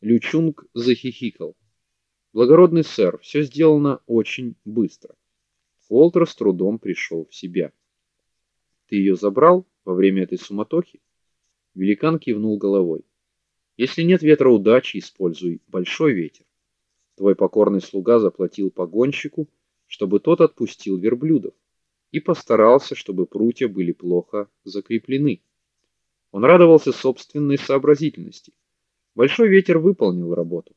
Лючунг захихикал. Благородный сэр, все сделано очень быстро. Уолтер с трудом пришел в себя. Ты ее забрал во время этой суматохи? Великан кивнул головой. Если нет ветра удачи, используй большой ветер. Твой покорный слуга заплатил погонщику, чтобы тот отпустил верблюдов, и постарался, чтобы прутья были плохо закреплены. Он радовался собственной сообразительности. Большой ветер выполнил работу.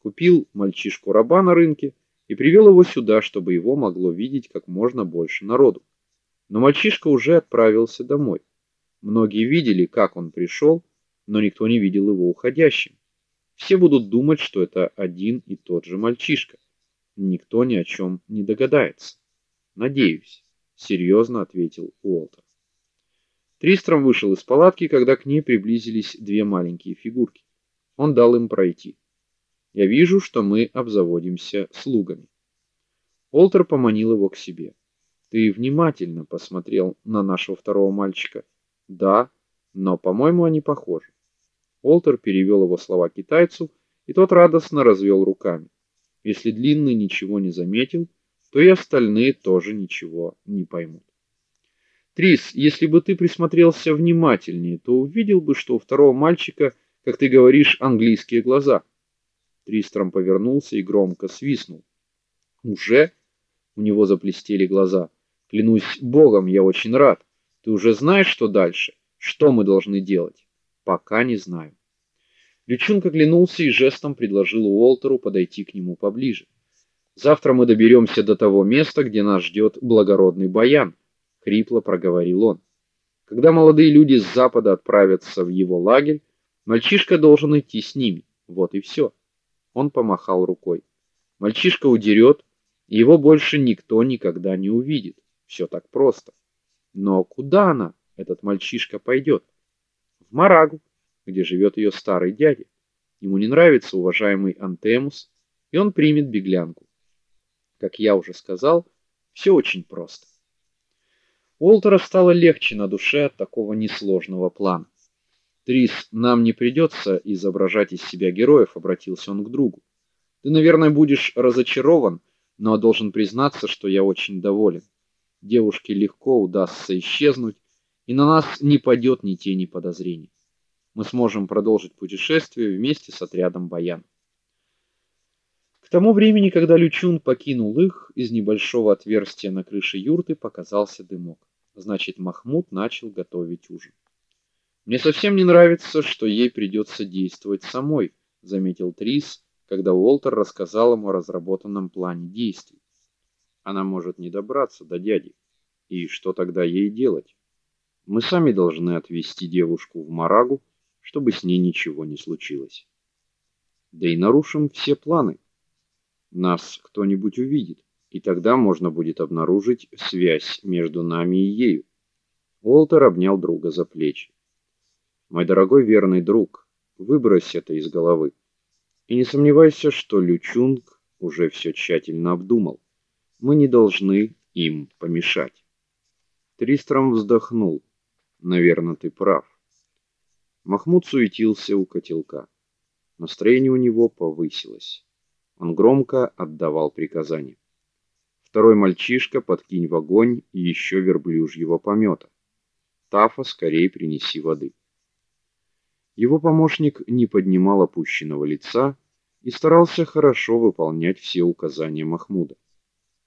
Купил мальчишку-раба на рынке и привел его сюда, чтобы его могло видеть как можно больше народу. Но мальчишка уже отправился домой. Многие видели, как он пришел, но никто не видел его уходящим. Все будут думать, что это один и тот же мальчишка. Никто ни о чем не догадается. Надеюсь, серьезно ответил Уолтер. Тристром вышел из палатки, когда к ней приблизились две маленькие фигурки. Он дал им пройти. Я вижу, что мы обзаводимся слугами. Олтер поманил его к себе. Ты внимательно посмотрел на нашего второго мальчика? Да, но, по-моему, они похожи. Олтер перевел его слова китайцу, и тот радостно развел руками. Если длинный ничего не заметил, то и остальные тоже ничего не поймут. Трис, если бы ты присмотрелся внимательнее, то увидел бы, что у второго мальчика, как ты говоришь, английские глаза. Тристром повернулся и громко свистнул. Уже у него заблестели глаза. Клянусь богом, я очень рад. Ты уже знаешь, что дальше? Что мы должны делать? Пока не знаю. Лючунг оглянулся и жестом предложил Уолтеру подойти к нему поближе. Завтра мы доберемся до того места, где нас ждет благородный баян хрипло проговорил он. Когда молодые люди с запада отправятся в его лагерь, мальчишка должен идти с ними. Вот и все. Он помахал рукой. Мальчишка удерет, и его больше никто никогда не увидит. Все так просто. Но куда она, этот мальчишка, пойдет? В Марагу, где живет ее старый дядя. Ему не нравится уважаемый Антемус, и он примет беглянку. Как я уже сказал, все очень просто. Уолтера стало легче на душе от такого несложного плана. Трис, нам не придется изображать из себя героев, обратился он к другу. Ты, наверное, будешь разочарован, но должен признаться, что я очень доволен. Девушке легко удастся исчезнуть, и на нас не падет ни тени подозрений. Мы сможем продолжить путешествие вместе с отрядом Баян. К тому времени, когда Лючун покинул их, из небольшого отверстия на крыше юрты показался дымок. Значит, Махмуд начал готовить ужин. Мне совсем не нравится, что ей придется действовать самой, заметил Трис, когда Уолтер рассказал ему о разработанном плане действий. Она может не добраться до дяди. И что тогда ей делать? Мы сами должны отвезти девушку в Марагу, чтобы с ней ничего не случилось. Да и нарушим все планы. Нас кто-нибудь увидит, и тогда можно будет обнаружить связь между нами и ею. Уолтер обнял друга за плечи. Мой дорогой верный друг, выбрось это из головы. И не сомневайся, что Лючунг уже все тщательно обдумал. Мы не должны им помешать. Тристром вздохнул. Наверное, ты прав. Махмуд суетился у котелка. Настроение у него повысилось. Он громко отдавал приказания. Второй мальчишка, подкинь в огонь еще верблюжьего помета. Тафа, скорее принеси воды. Его помощник не поднимал опущенного лица и старался хорошо выполнять все указания Махмуда.